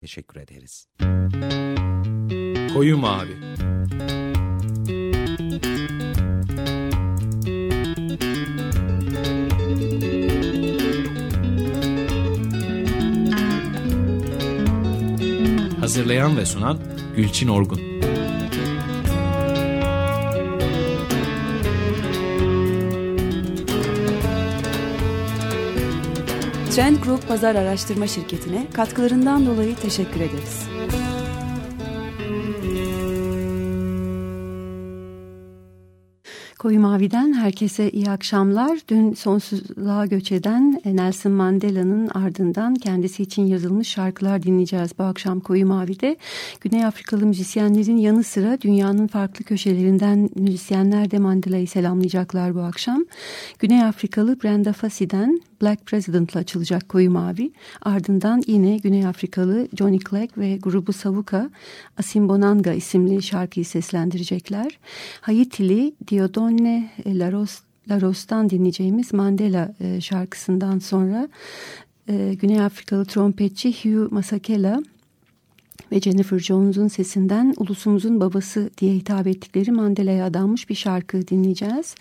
teşekkür ederiz. Koyu Mavi Hazırlayan ve sunan Gülçin Orgun Trend Group Pazar Araştırma Şirketi'ne katkılarından dolayı teşekkür ederiz. Koyu Mavi'den herkese iyi akşamlar. Dün sonsuzluğa göç eden Nelson Mandela'nın ardından kendisi için yazılmış şarkılar dinleyeceğiz bu akşam Koyu Mavi'de. Güney Afrikalı müzisyenlerin yanı sıra dünyanın farklı köşelerinden müzisyenler de Mandela'yı selamlayacaklar bu akşam. Güney Afrikalı Brenda Fassi'den Black President'la açılacak Koyu Mavi. Ardından yine Güney Afrikalı Johnny Clegg ve grubu Savuka Asimbonanga isimli şarkıyı seslendirecekler. Haitili Diodone Laros Laros'tan dinleyeceğimiz Mandela e, şarkısından sonra e, Güney Afrikalı trompetçi Hugh Masakela ve Jennifer Jones'un sesinden ulusumuzun babası diye hitap ettikleri Mandela'ya adanmış bir şarkı dinleyeceğiz.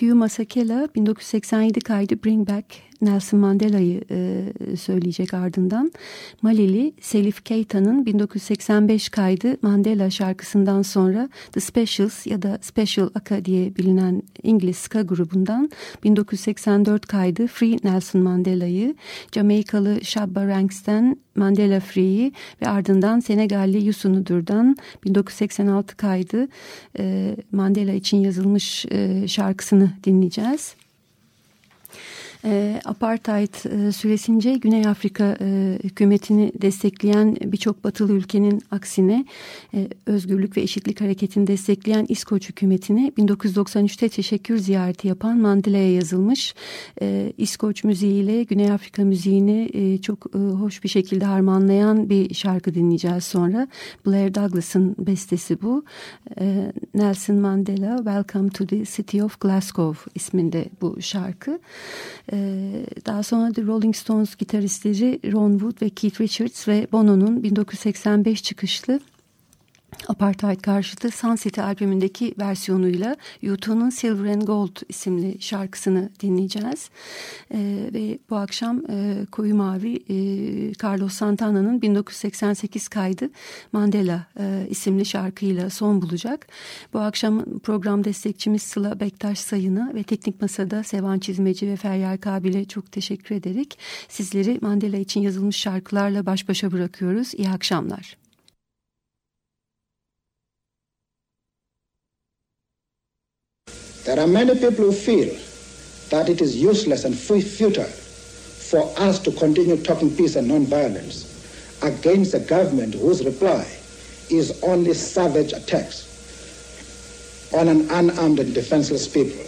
Hugh Masakela 1987 kaydı Bring Back Nelson Mandela'yı e, söyleyecek ardından. Malili Selif Keita'nın 1985 kaydı Mandela şarkısından sonra The Specials ya da Special Aka diye bilinen İngiliz ska grubundan 1984 kaydı Free Nelson Mandela'yı, Jamaikalı Shabba Ranks'ten Mandela Free'yi ve ardından Senegalli Youssou N'Dour'dan 1986 kaydı e, Mandela için yazılmış e, şarkısını dinleyeceğiz. E, apartheid e, süresince Güney Afrika e, hükümetini destekleyen birçok batılı ülkenin aksine e, özgürlük ve eşitlik hareketini destekleyen İskoç hükümetine 1993'te teşekkür ziyareti yapan Mandela'ya yazılmış e, İskoç müziğiyle Güney Afrika müziğini e, çok e, hoş bir şekilde harmanlayan bir şarkı dinleyeceğiz sonra. Blair Douglas'ın bestesi bu. E, Nelson Mandela Welcome to the City of Glasgow isminde bu şarkı. Ee, daha sonra The Rolling Stones gitaristleri Ron Wood ve Keith Richards ve Bono'nun 1985 çıkışlı Apartheid karşıtı Sun City albümündeki versiyonuyla U2'nun Silver and Gold isimli şarkısını dinleyeceğiz. E, ve bu akşam e, Koyu Mavi e, Carlos Santana'nın 1988 kaydı Mandela e, isimli şarkıyla son bulacak. Bu akşam program destekçimiz Sıla Bektaş Sayın'a ve Teknik Masa'da Sevan Çizmeci ve Feryal Kabil'e çok teşekkür ederek sizleri Mandela için yazılmış şarkılarla baş başa bırakıyoruz. İyi akşamlar. There are many people who feel that it is useless and futile for us to continue talking peace and non-violence against a government whose reply is only savage attacks on an unarmed and defenseless people.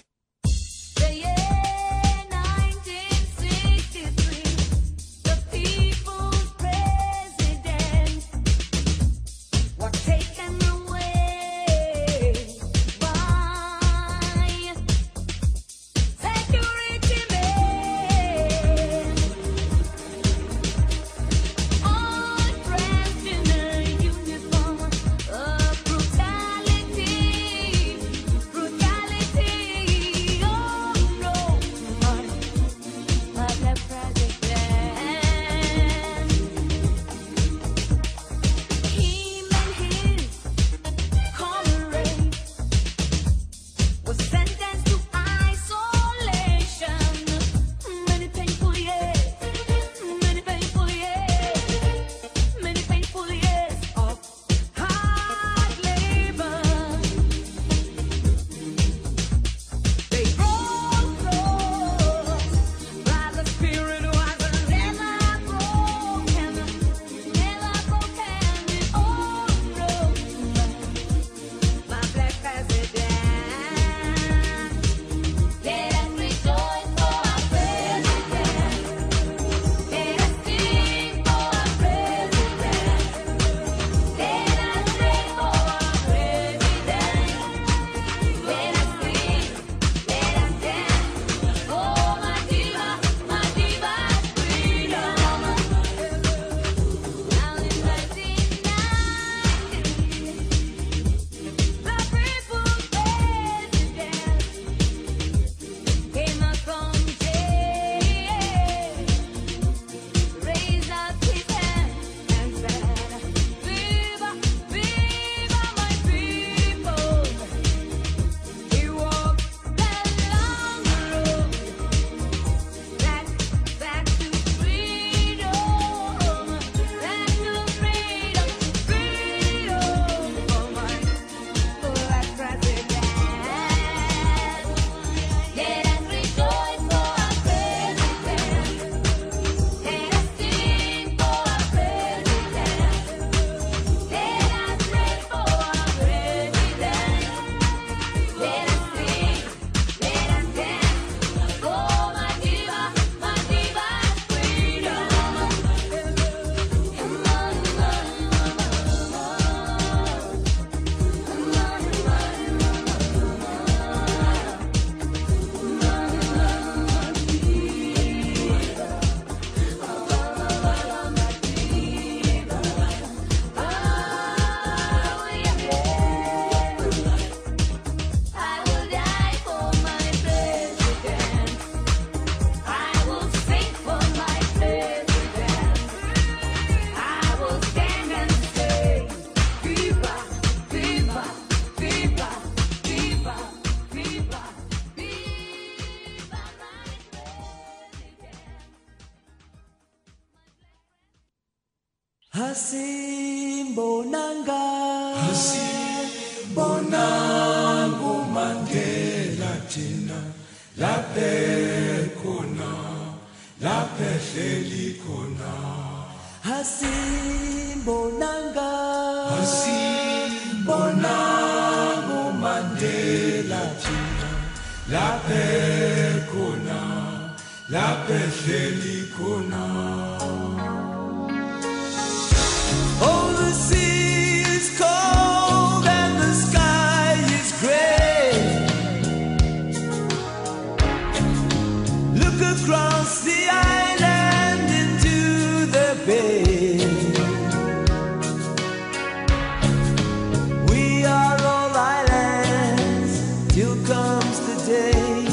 comes the day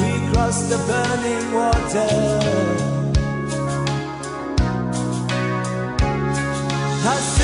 we cross the burning water. I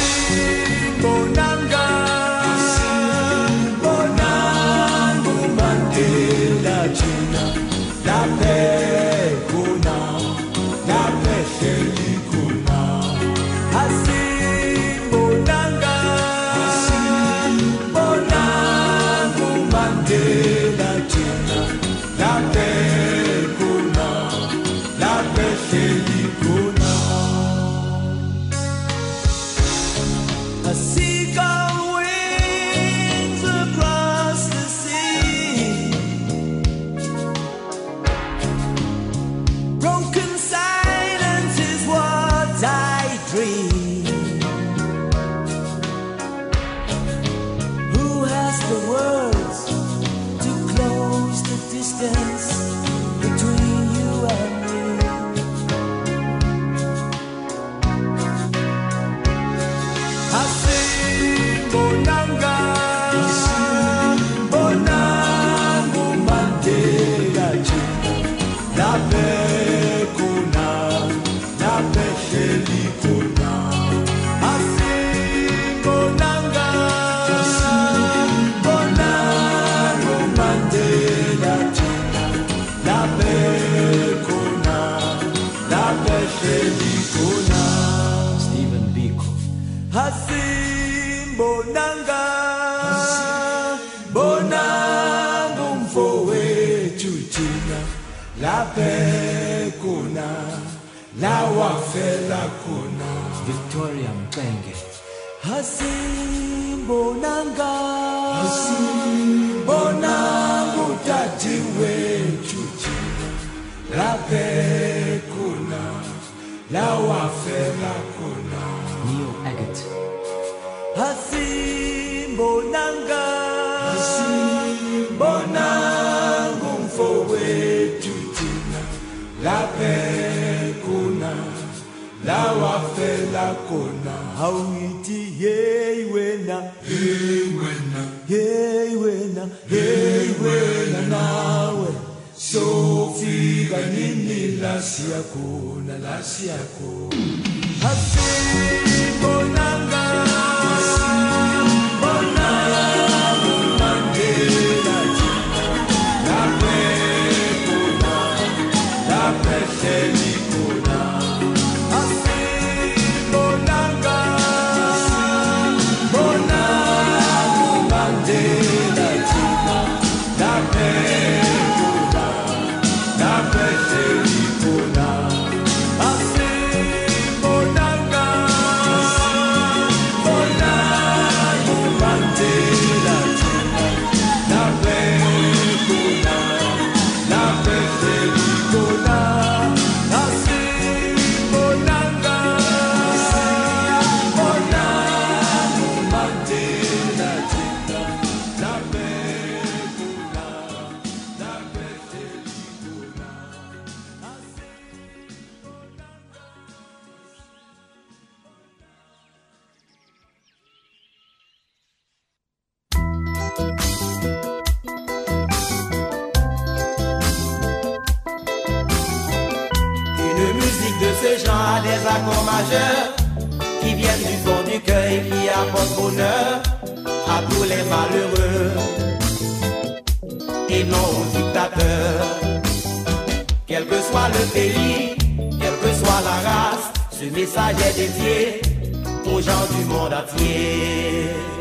Victoria Mxenge hasimbonanga hasimbonanga utati wethu thina laphe khona la wafela khona Neil Aggett hasimbonanga hasimbonanga umfowethu thina laphe khona la wafela khona awuyithi hey wena. Hey wena. Hey wena. Hey wena. Nawe. Sofika nini la siyakhona la siyakhona hasibonanga ce genre a des accords majeurs qui viennent du fond du cœur et qui apportent bonheur à tous les malheureux et non aux dictateurs. Quel que soit le pays, quelle que soit la race, ce message est dédié aux gens du monde entier.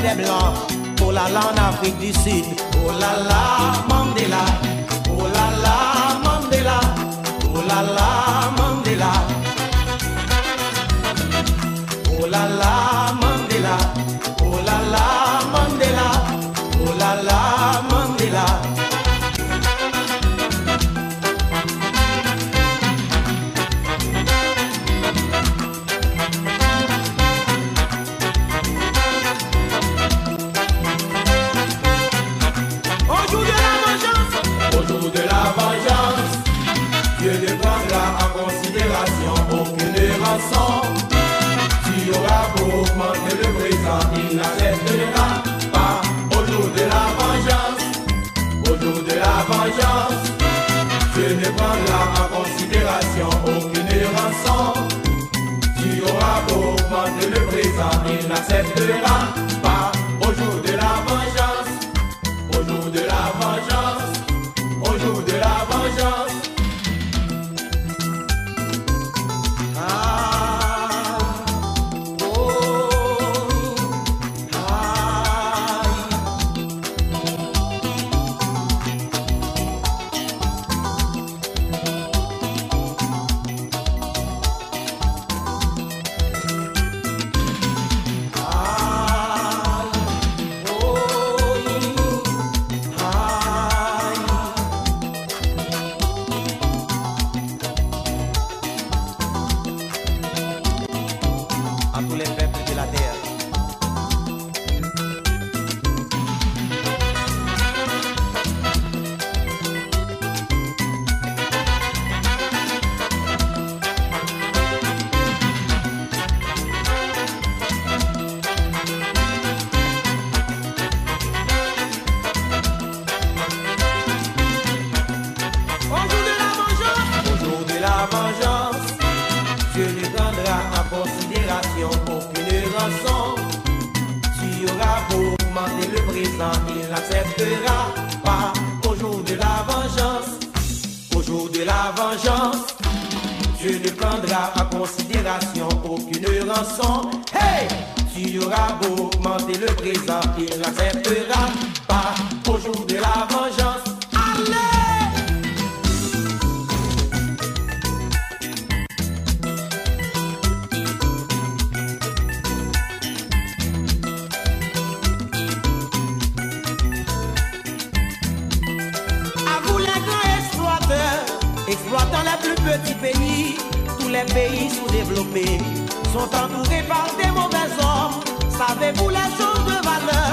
blancs. Oh là là, en Afrique du Sud. Oh là là, Mandela. Oh là là, Mandela. Oh là là, Mandela. Oh là là. t'acceptera. pas au jour de la vengeance. Au jour de la vengeance, Dieu ne prendra en considération aucune rançon. Hey! Tu auras beau mentir le présent, il n'acceptera pas au jour de la vengeance. petit pays, tous les pays sous-développés sont entourés par des mauvais hommes. Savez-vous les choses de valeur?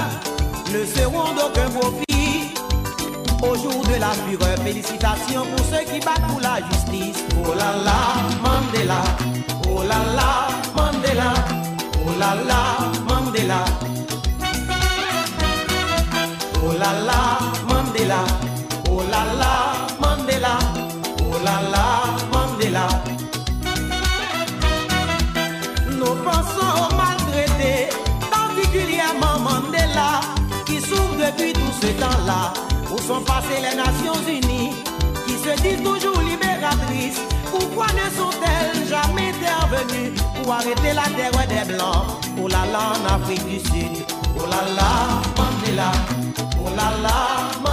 Ne seront d'aucun profit. Au jour de la fureur, félicitations pour ceux qui battent pour la justice. Oh là là, Mandela. Oh là là, Mandela. Oh là là, Mandela. Oh là là, Mandela. Oh là là. depuis tout ce temps-là, où sont passées les Nations Unies, qui se disent toujours libératrices, pourquoi ne sont-elles jamais intervenues pour arrêter la terre des Blancs? Oh là là, en Afrique du Sud, oh là là, Mandela, oh là là, Mandela.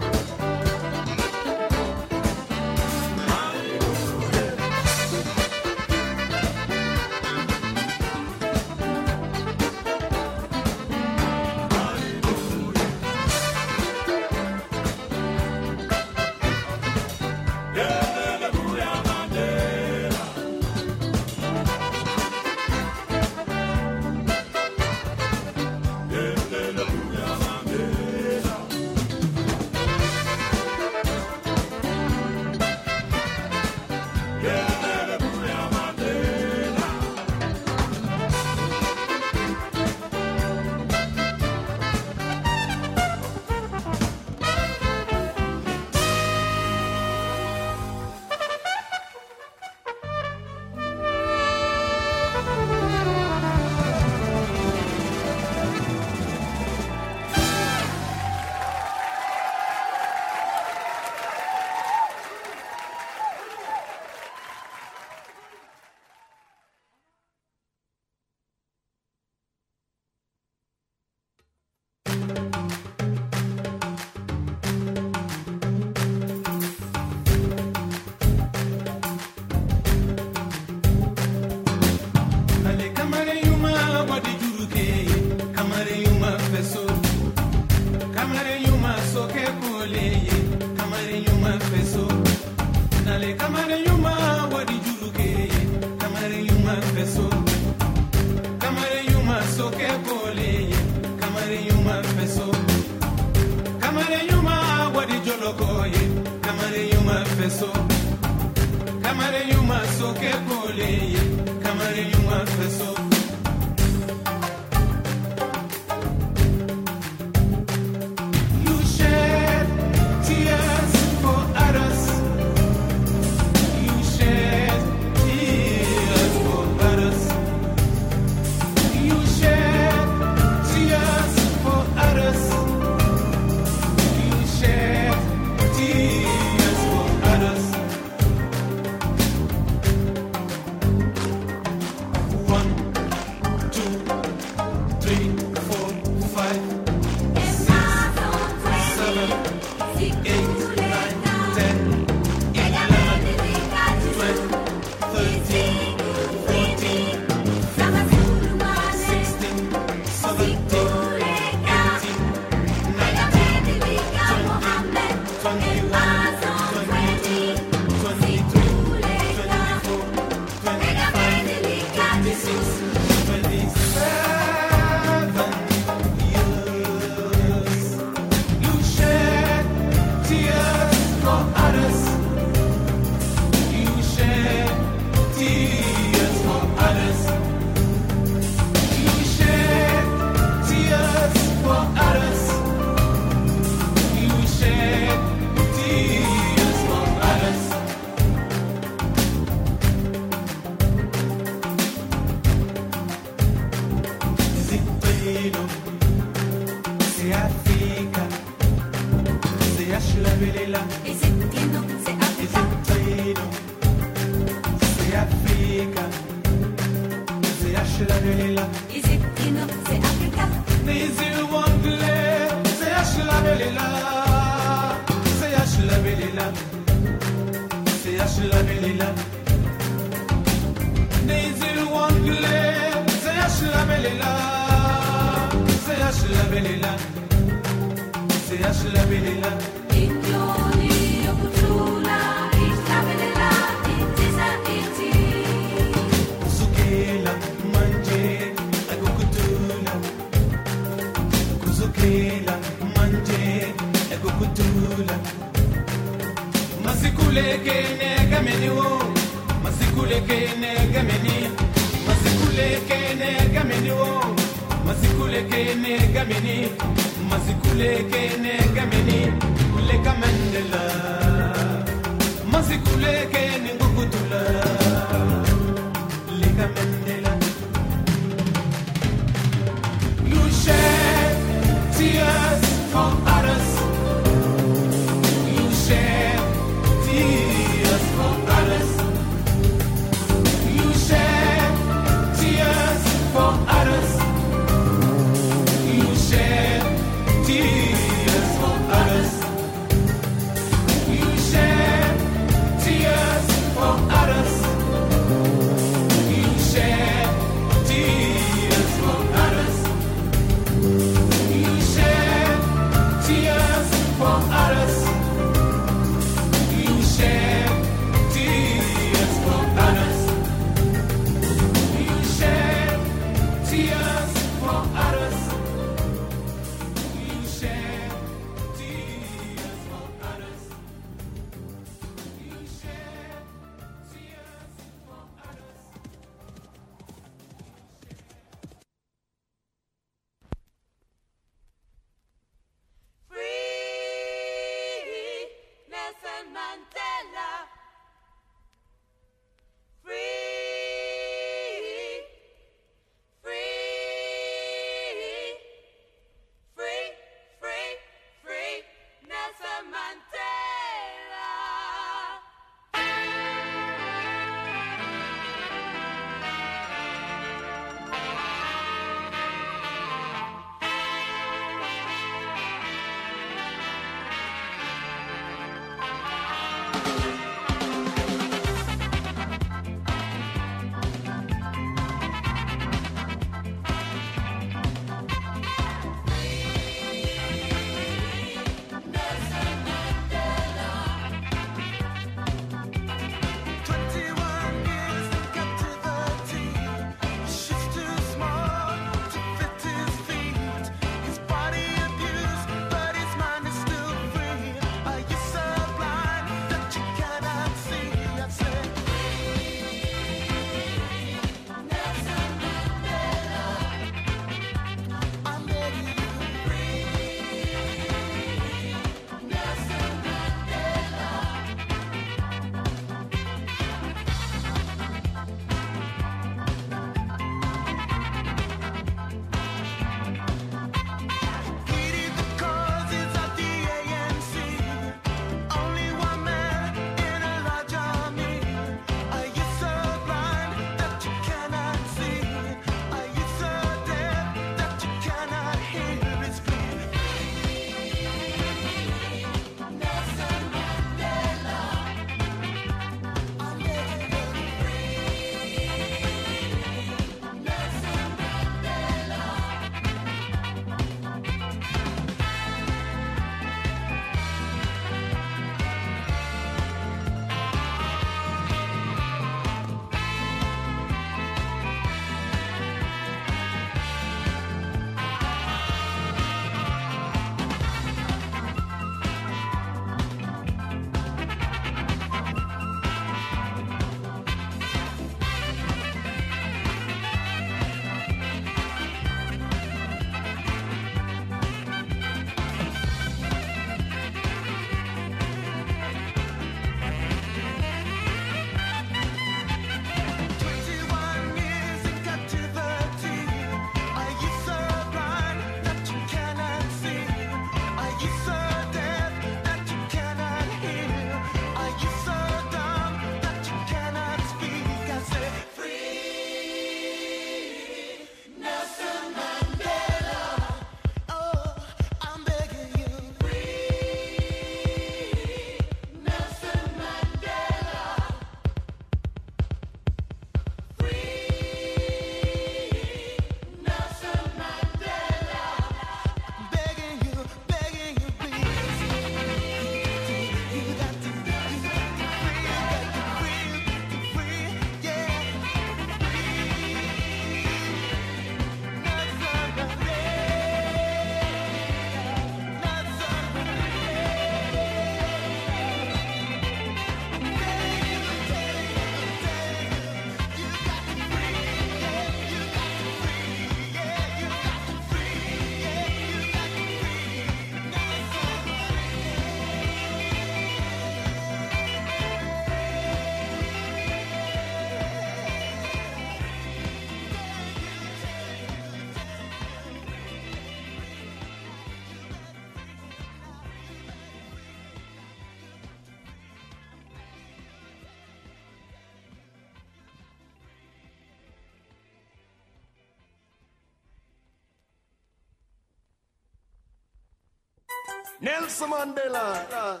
Nelson Mandela,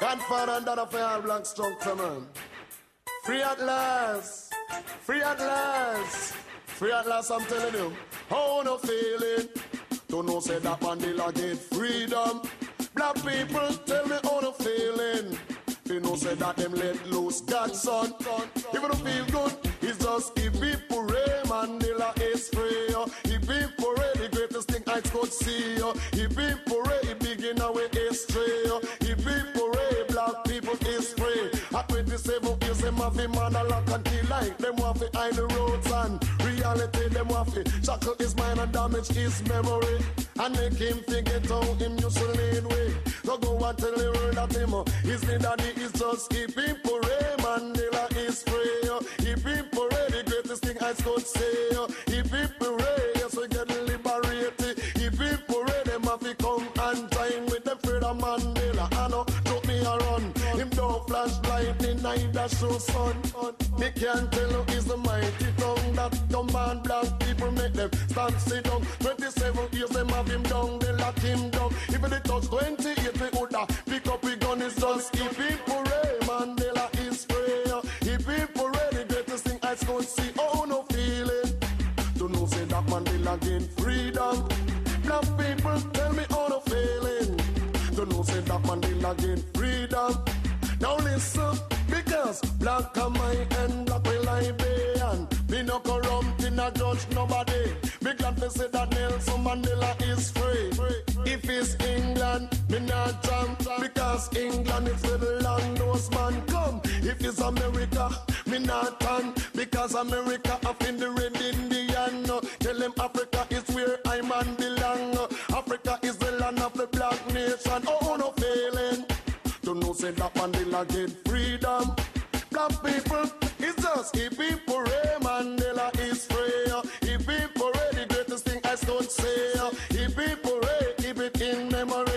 Godfather and Dada for all black man. Free at last, free at last, free at last, I'm telling you. How no feeling? Don't know say that Mandela get freedom. Black people tell me how no feeling. You know say that them let loose God's son. You don't feel good, it's just if people pray Mandela is free. If could see. If people pray begin our history. If people pray black people is free. At 27 years them have him on a lock and key like them want to hide the roads and reality them want to shackle his mind and damage his memory and make him forget how him used to lead way. So go and tell the world that him uh, his the daddy is just keeping pray Mandela is free. If people pray the greatest thing I could say. If people pray yes we get liberated. To come and time with the freedom Mandela. I know took me a run. Him don't flash lightning neither show sun. Me can't tell who is the mighty tongue that command black people make them stand sit down. 27 years them have him down, they lock him down. Even the touch 28 that Mandela gain freedom. Now listen, because black am I and black will I be and me no corrupt in a judge nobody. Me glad to say that Nelson Mandela is free. If it's England, me not jump because England is where the land knows man come. If it's America, me not turn because America That Mandela get freedom. Black people is just if people pray Mandela is free. If people pray the greatest thing I could say. If people pray keep it in memory.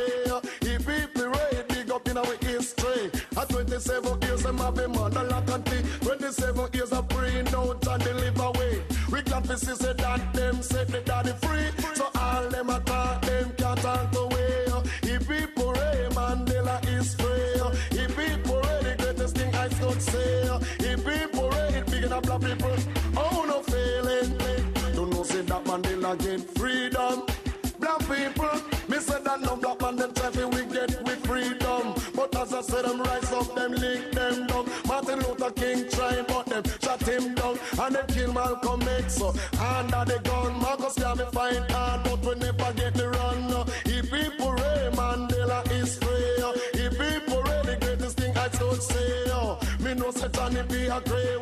If people pray dig up in our history. At 27 years I'm having mother lock and tea. 27 years of praying out and deliver away. We glad to see that them set the could say. If people it big enough black people. Oh no feeling. Don't know say that Mandela get freedom. Black people, me said that no black man them try we get with freedom. But as I said, them rise up, them link them down. Martin Luther King try, but them shut him down. And them kill Malcolm X. So under the gun, Marcus Garvey fight hard, but Me know say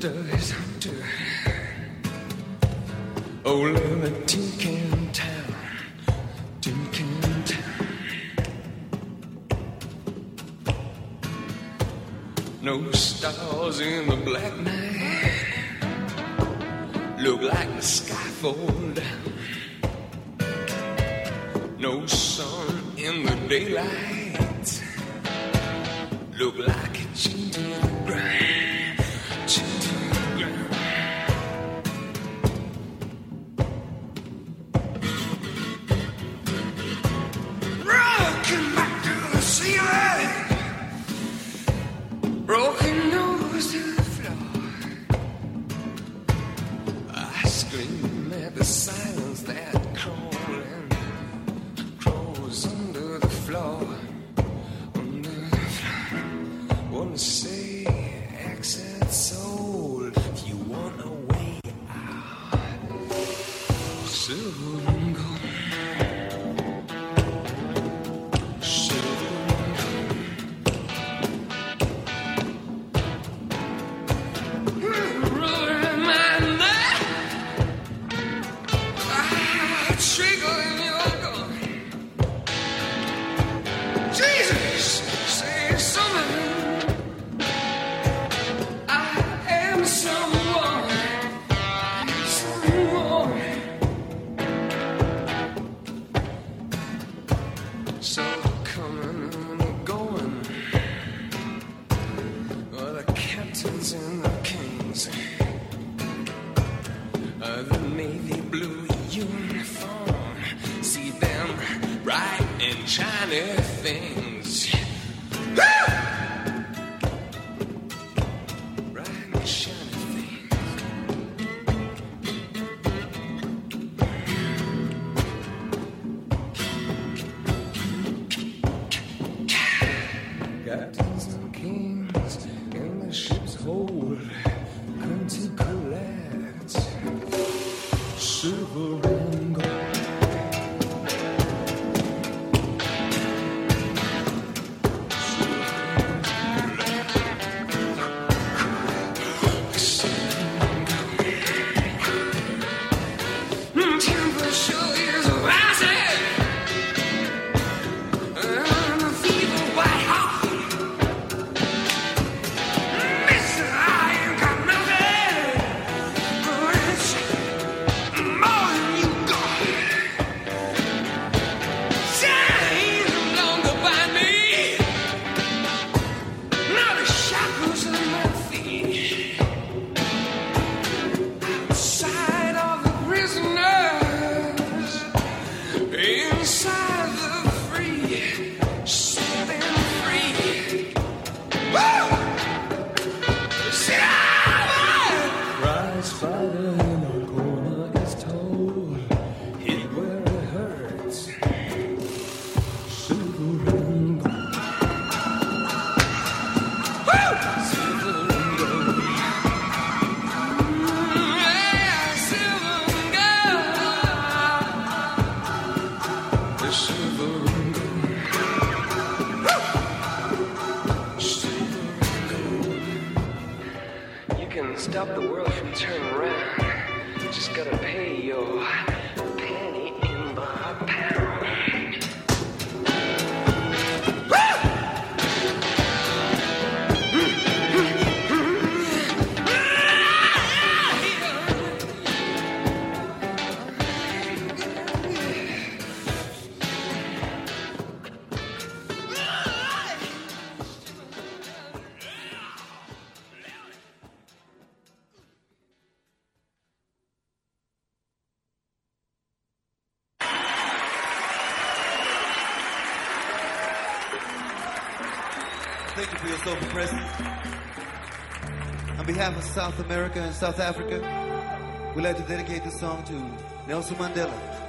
does, do. Oh, love a tinkin' town, tinkin' town. No stars in the black night. Look like the sky fall down. No sun in the daylight. Look like a cheating. that. for your presence. On behalf of South America and South Africa, we'd like to dedicate this song to Nelson Mandela.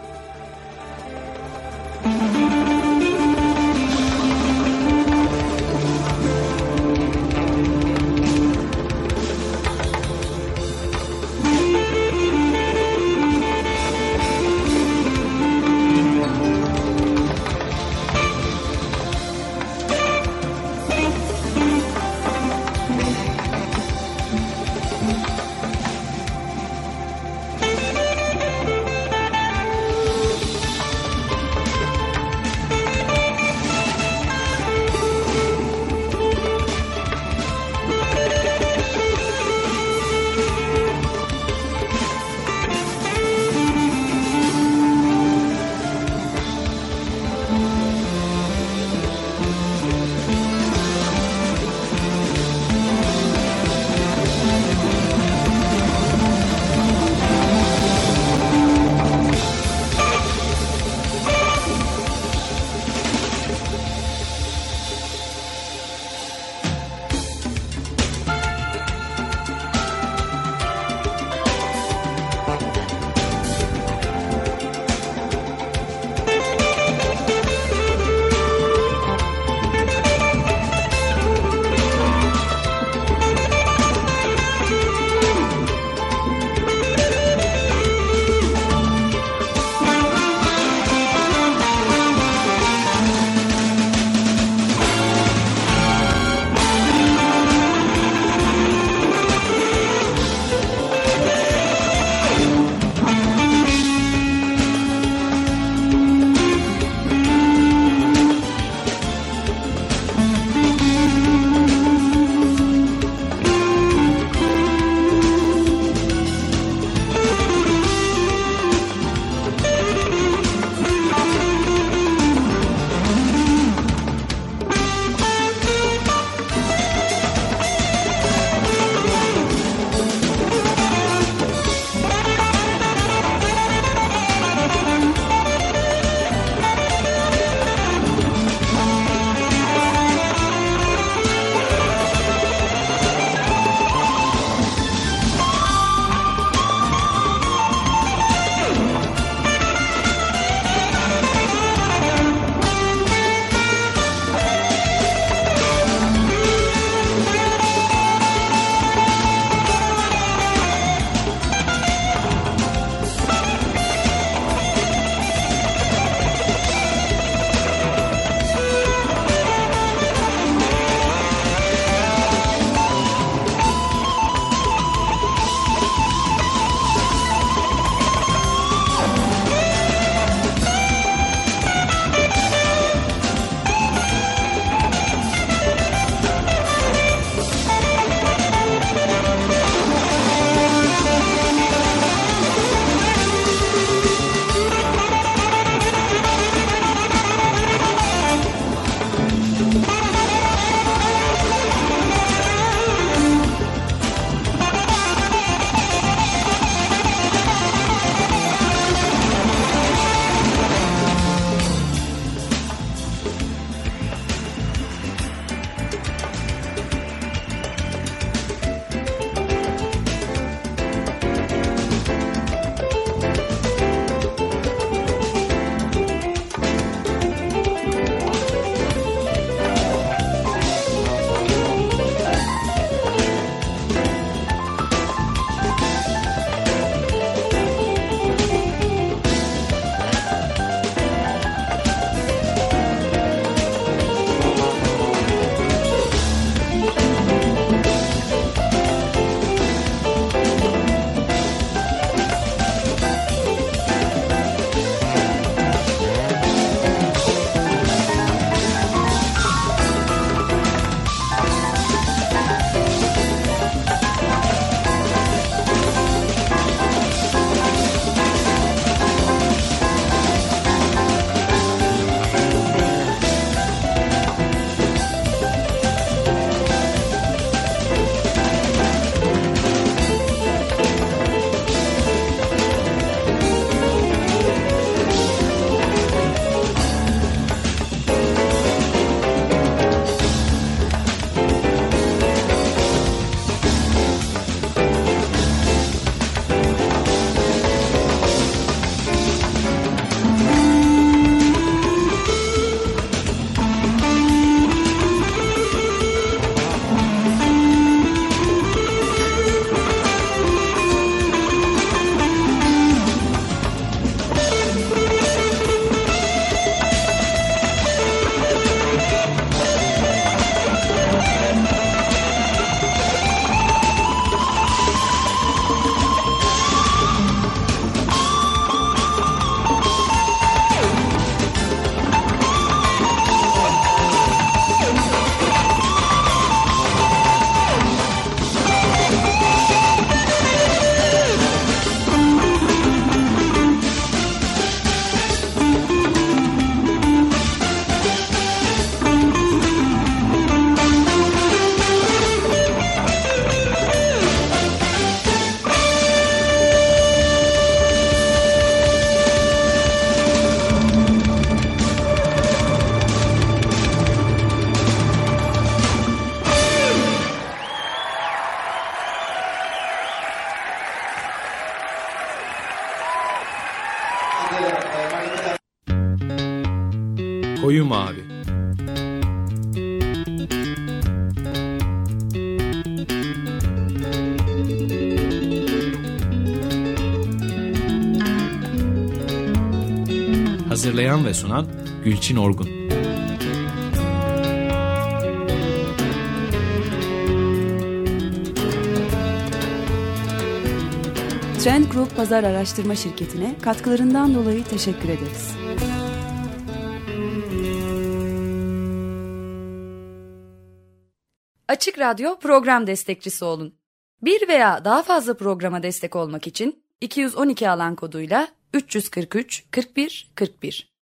Hazırlayan ve sunan Gülçin Orgun Trend Group Pazar Araştırma Şirketi'ne katkılarından dolayı teşekkür ederiz. Açık Radyo program destekçisi olun. Bir veya daha fazla programa destek olmak için 212 alan koduyla 343 41 41